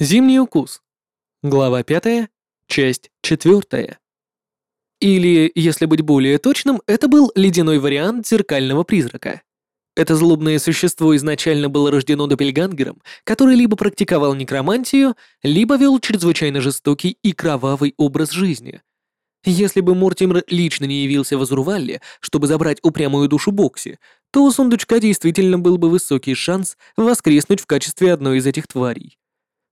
Зимний укус. Глава 5, часть 4. Или, если быть более точным, это был ледяной вариант зеркального призрака. Это злобное существо изначально было рождено допельгангером, который либо практиковал некромантию, либо вел чрезвычайно жестокий и кровавый образ жизни. Если бы Мортимер лично не явился в Азурвалле, чтобы забрать упрямую душу Бокси, то у сундучка действительно был бы высокий шанс воскреснуть в качестве одной из этих тварей.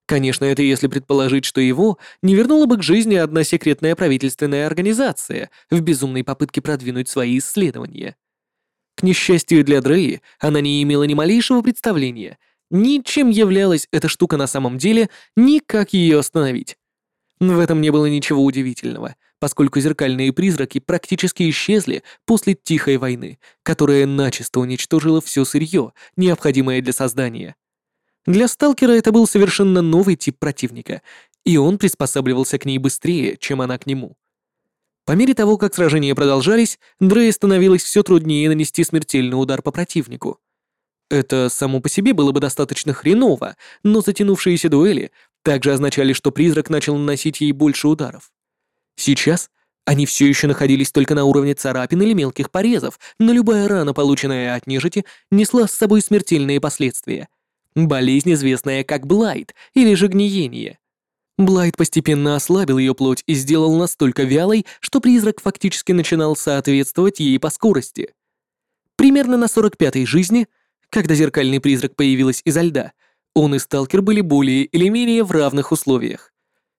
Конечно, это если предположить, что его не вернула бы к жизни одна секретная правительственная организация в безумной попытке продвинуть свои исследования. К несчастью для Дреи, она не имела ни малейшего представления, ни чем являлась эта штука на самом деле, ни как ее остановить. В этом не было ничего удивительного, поскольку зеркальные призраки практически исчезли после Тихой войны, которая начисто уничтожила все сырье, необходимое для создания. Для сталкера это был совершенно новый тип противника, и он приспосабливался к ней быстрее, чем она к нему. По мере того, как сражения продолжались, Дрей становилось все труднее нанести смертельный удар по противнику. Это само по себе было бы достаточно хреново, но затянувшиеся дуэли также означали, что призрак начал наносить ей больше ударов. Сейчас они все еще находились только на уровне царапин или мелких порезов, но любая рана, полученная от нежити, несла с собой смертельные последствия, Болезнь, известная как Блайт или же гниение. Блайт постепенно ослабил ее плоть и сделал настолько вялой, что призрак фактически начинал соответствовать ей по скорости. Примерно на 45-й жизни, когда зеркальный призрак появилась изо льда, он и сталкер были более или менее в равных условиях.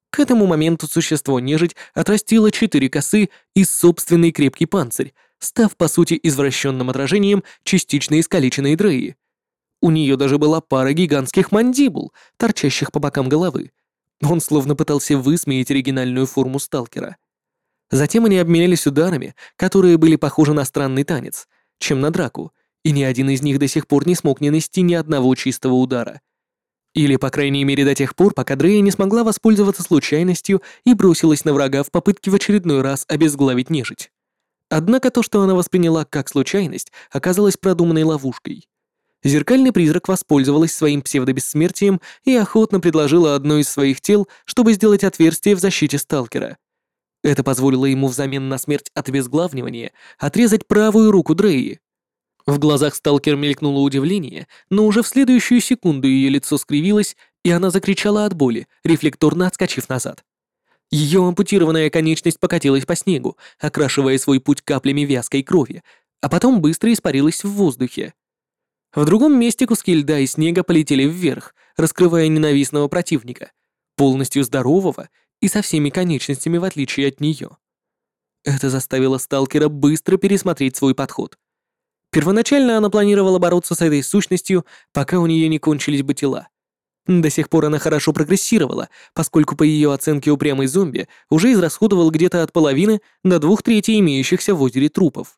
К этому моменту существо нежить отрастило четыре косы и собственный крепкий панцирь, став по сути извращенным отражением частично искалеченной Дреи — у нее даже была пара гигантских мандибул, торчащих по бокам головы. Он словно пытался высмеять оригинальную форму сталкера. Затем они обменялись ударами, которые были похожи на странный танец, чем на драку, и ни один из них до сих пор не смог нанести ни одного чистого удара. Или, по крайней мере, до тех пор, пока Дрея не смогла воспользоваться случайностью и бросилась на врага в попытке в очередной раз обезглавить нежить. Однако то, что она восприняла как случайность, оказалось продуманной ловушкой. Зеркальный призрак воспользовалась своим псевдобессмертием и охотно предложила одно из своих тел, чтобы сделать отверстие в защите сталкера. Это позволило ему взамен на смерть от обезглавливания отрезать правую руку Дреи. В глазах сталкера мелькнуло удивление, но уже в следующую секунду ее лицо скривилось, и она закричала от боли, рефлекторно отскочив назад. Ее ампутированная конечность покатилась по снегу, окрашивая свой путь каплями вязкой крови, а потом быстро испарилась в воздухе. В другом месте куски льда и снега полетели вверх, раскрывая ненавистного противника, полностью здорового и со всеми конечностями в отличие от нее. Это заставило сталкера быстро пересмотреть свой подход. Первоначально она планировала бороться с этой сущностью, пока у нее не кончились бы тела. До сих пор она хорошо прогрессировала, поскольку по ее оценке упрямый зомби уже израсходовал где-то от половины до двух третей имеющихся в озере трупов.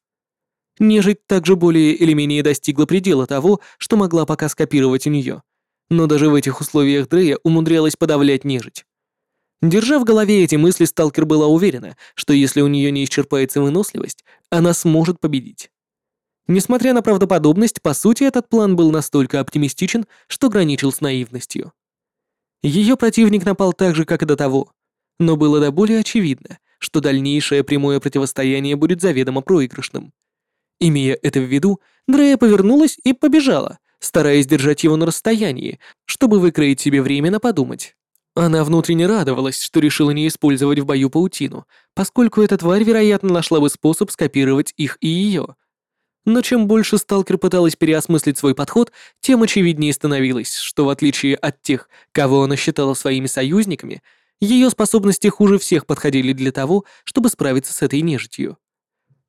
Нежить также более или менее достигла предела того, что могла пока скопировать у нее. Но даже в этих условиях Дрея умудрялась подавлять нежить. Держа в голове эти мысли, сталкер была уверена, что если у нее не исчерпается выносливость, она сможет победить. Несмотря на правдоподобность, по сути этот план был настолько оптимистичен, что граничил с наивностью. Ее противник напал так же, как и до того, но было до более очевидно, что дальнейшее прямое противостояние будет заведомо проигрышным. Имея это в виду, Дрея повернулась и побежала, стараясь держать его на расстоянии, чтобы выкроить себе время на подумать. Она внутренне радовалась, что решила не использовать в бою паутину, поскольку эта тварь, вероятно, нашла бы способ скопировать их и ее. Но чем больше сталкер пыталась переосмыслить свой подход, тем очевиднее становилось, что в отличие от тех, кого она считала своими союзниками, ее способности хуже всех подходили для того, чтобы справиться с этой нежитью.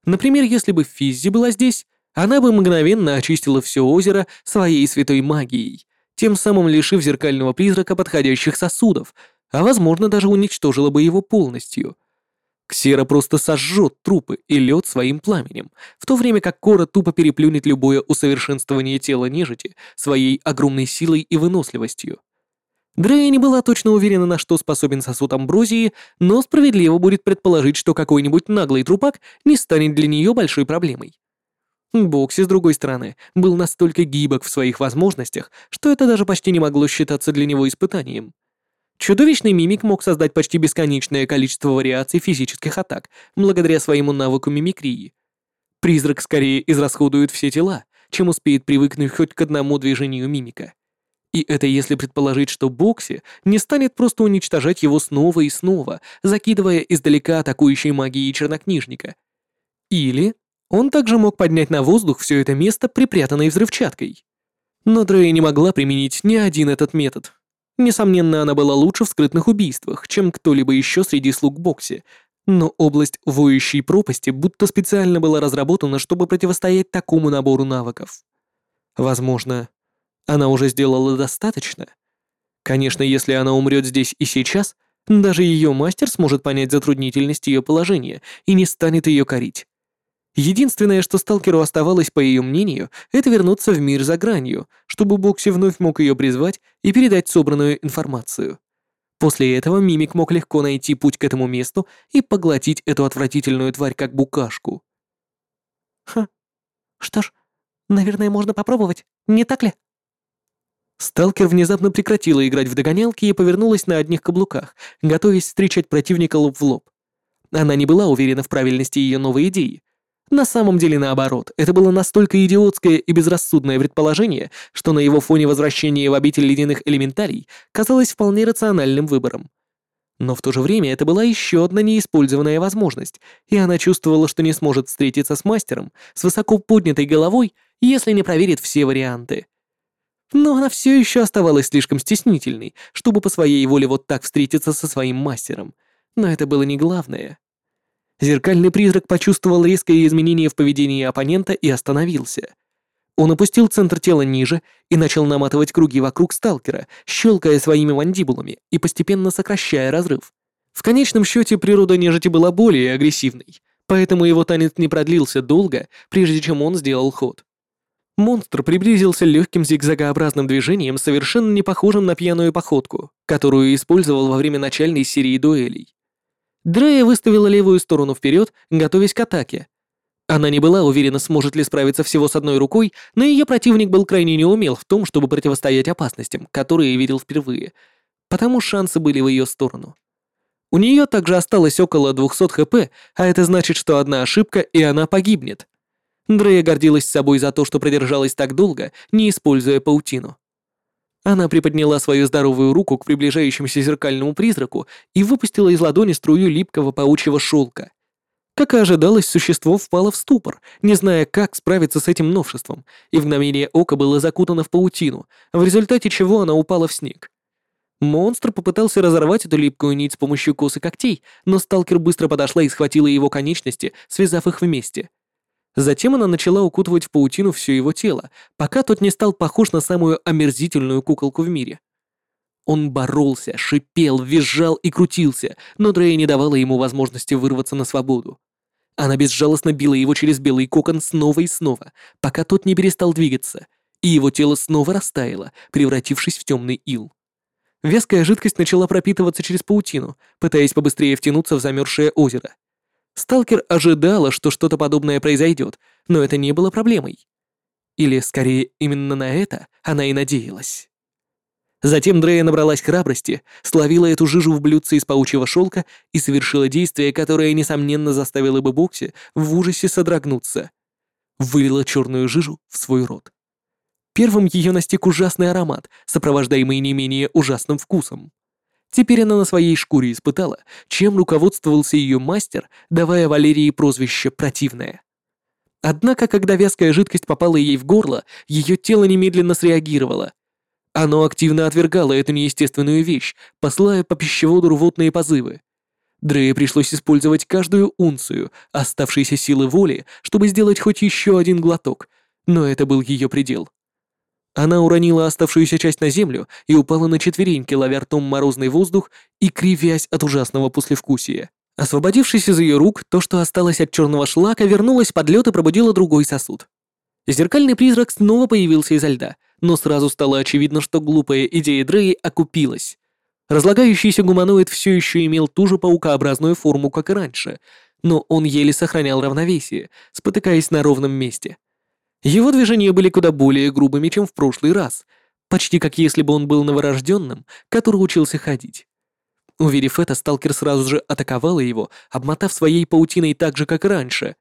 Например, если бы Физзи была здесь, она бы мгновенно очистила все озеро своей святой магией, тем самым лишив зеркального призрака подходящих сосудов, а возможно даже уничтожила бы его полностью. Ксера просто сожжет трупы и лед своим пламенем, в то время как Кора тупо переплюнет любое усовершенствование тела нежити своей огромной силой и выносливостью. Дрея не была точно уверена, на что способен сосуд амброзии, но справедливо будет предположить, что какой-нибудь наглый трупак не станет для нее большой проблемой. Бокси, с другой стороны, был настолько гибок в своих возможностях, что это даже почти не могло считаться для него испытанием. Чудовищный мимик мог создать почти бесконечное количество вариаций физических атак благодаря своему навыку мимикрии. Призрак скорее израсходует все тела, чем успеет привыкнуть хоть к одному движению мимика. И это если предположить, что Бокси не станет просто уничтожать его снова и снова, закидывая издалека атакующей магией чернокнижника. Или он также мог поднять на воздух все это место, припрятанной взрывчаткой. Но Дрея не могла применить ни один этот метод, Несомненно, она была лучше в скрытных убийствах, чем кто-либо еще среди слуг Бокси, но область воющей пропасти будто специально была разработана, чтобы противостоять такому набору навыков. Возможно, она уже сделала достаточно. Конечно, если она умрет здесь и сейчас, даже ее мастер сможет понять затруднительность ее положения и не станет ее корить. Единственное, что сталкеру оставалось, по ее мнению, это вернуться в мир за гранью, чтобы Бокси вновь мог ее призвать и передать собранную информацию. После этого Мимик мог легко найти путь к этому месту и поглотить эту отвратительную тварь как букашку. Хм. Что ж, наверное, можно попробовать, не так ли? Сталкер внезапно прекратила играть в догонялки и повернулась на одних каблуках, готовясь встречать противника лоб в лоб. Она не была уверена в правильности ее новой идеи, на самом деле наоборот, это было настолько идиотское и безрассудное предположение, что на его фоне возвращение в обитель ледяных элементарий казалось вполне рациональным выбором. Но в то же время это была еще одна неиспользованная возможность, и она чувствовала, что не сможет встретиться с мастером с высоко поднятой головой, если не проверит все варианты. Но она все еще оставалась слишком стеснительной, чтобы по своей воле вот так встретиться со своим мастером. Но это было не главное. Зеркальный призрак почувствовал резкое изменение в поведении оппонента и остановился. Он опустил центр тела ниже и начал наматывать круги вокруг сталкера, щелкая своими мандибулами и постепенно сокращая разрыв. В конечном счете природа нежити была более агрессивной, поэтому его танец не продлился долго, прежде чем он сделал ход. Монстр приблизился легким зигзагообразным движением, совершенно не похожим на пьяную походку, которую использовал во время начальной серии дуэлей. Дрея выставила левую сторону вперед, готовясь к атаке. Она не была уверена, сможет ли справиться всего с одной рукой, но ее противник был крайне неумел в том, чтобы противостоять опасностям, которые видел впервые, потому шансы были в ее сторону. У нее также осталось около 200 хп, а это значит, что одна ошибка, и она погибнет. Дрея гордилась собой за то, что продержалась так долго, не используя паутину. Она приподняла свою здоровую руку к приближающемуся зеркальному призраку и выпустила из ладони струю липкого паучьего шелка. Как и ожидалось, существо впало в ступор, не зная, как справиться с этим новшеством, и в мгновение ока было закутано в паутину, в результате чего она упала в снег. Монстр попытался разорвать эту липкую нить с помощью косы когтей, но сталкер быстро подошла и схватила его конечности, связав их вместе. Затем она начала укутывать в паутину все его тело, пока тот не стал похож на самую омерзительную куколку в мире. Он боролся, шипел, визжал и крутился, но Дрея не давала ему возможности вырваться на свободу. Она безжалостно била его через белый кокон снова и снова, пока тот не перестал двигаться, и его тело снова растаяло, превратившись в темный ил. Вязкая жидкость начала пропитываться через паутину, пытаясь побыстрее втянуться в замерзшее озеро. Сталкер ожидала, что что-то подобное произойдет, но это не было проблемой. Или, скорее, именно на это она и надеялась. Затем Дрея набралась храбрости, словила эту жижу в блюдце из паучьего шелка и совершила действие, которое, несомненно, заставило бы Бокси в ужасе содрогнуться. Вылила черную жижу в свой рот. Первым ее настиг ужасный аромат, сопровождаемый не менее ужасным вкусом. Теперь она на своей шкуре испытала, чем руководствовался ее мастер, давая Валерии прозвище «противное». Однако, когда вязкая жидкость попала ей в горло, ее тело немедленно среагировало. Оно активно отвергало эту неестественную вещь, посылая по пищеводу рвотные позывы. Дрее пришлось использовать каждую унцию оставшейся силы воли, чтобы сделать хоть еще один глоток, но это был ее предел. Она уронила оставшуюся часть на землю и упала на четвереньки, ловя ртом морозный воздух и кривясь от ужасного послевкусия. Освободившись из ее рук, то, что осталось от черного шлака, вернулось под лед и пробудило другой сосуд. Зеркальный призрак снова появился изо льда, но сразу стало очевидно, что глупая идея Дреи окупилась. Разлагающийся гуманоид все еще имел ту же паукообразную форму, как и раньше, но он еле сохранял равновесие, спотыкаясь на ровном месте — его движения были куда более грубыми, чем в прошлый раз, почти как если бы он был новорожденным, который учился ходить. Увидев это, сталкер сразу же атаковала его, обмотав своей паутиной так же, как раньше.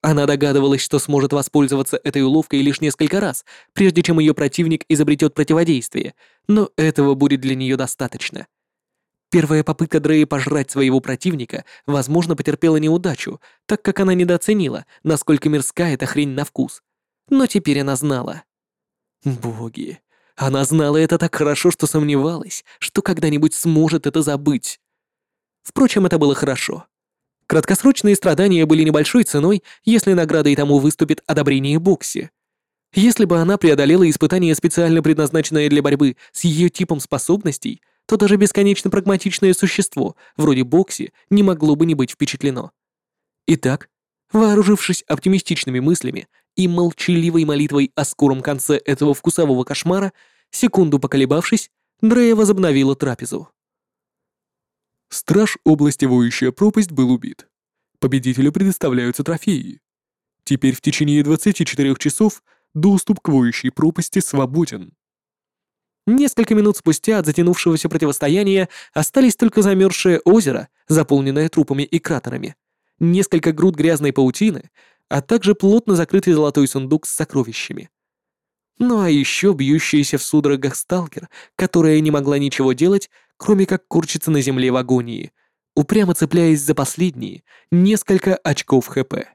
Она догадывалась, что сможет воспользоваться этой уловкой лишь несколько раз, прежде чем ее противник изобретет противодействие, но этого будет для нее достаточно. Первая попытка Дреи пожрать своего противника, возможно, потерпела неудачу, так как она недооценила, насколько мерзка эта хрень на вкус. Но теперь она знала. Боги, она знала это так хорошо, что сомневалась, что когда-нибудь сможет это забыть. Впрочем, это было хорошо. Краткосрочные страдания были небольшой ценой, если наградой тому выступит одобрение Бокси. Если бы она преодолела испытание, специально предназначенное для борьбы с ее типом способностей, то даже бесконечно прагматичное существо, вроде Бокси, не могло бы не быть впечатлено. Итак, вооружившись оптимистичными мыслями и молчаливой молитвой о скором конце этого вкусового кошмара, секунду поколебавшись, Дрея возобновила трапезу. Страж области Воющая пропасть был убит. Победителю предоставляются трофеи. Теперь в течение 24 часов доступ к Воющей пропасти свободен. Несколько минут спустя от затянувшегося противостояния остались только замерзшее озеро, заполненное трупами и кратерами, несколько груд грязной паутины, а также плотно закрытый золотой сундук с сокровищами. Ну а еще бьющаяся в судорогах сталкер, которая не могла ничего делать, кроме как курчиться на земле в агонии, упрямо цепляясь за последние несколько очков ХП.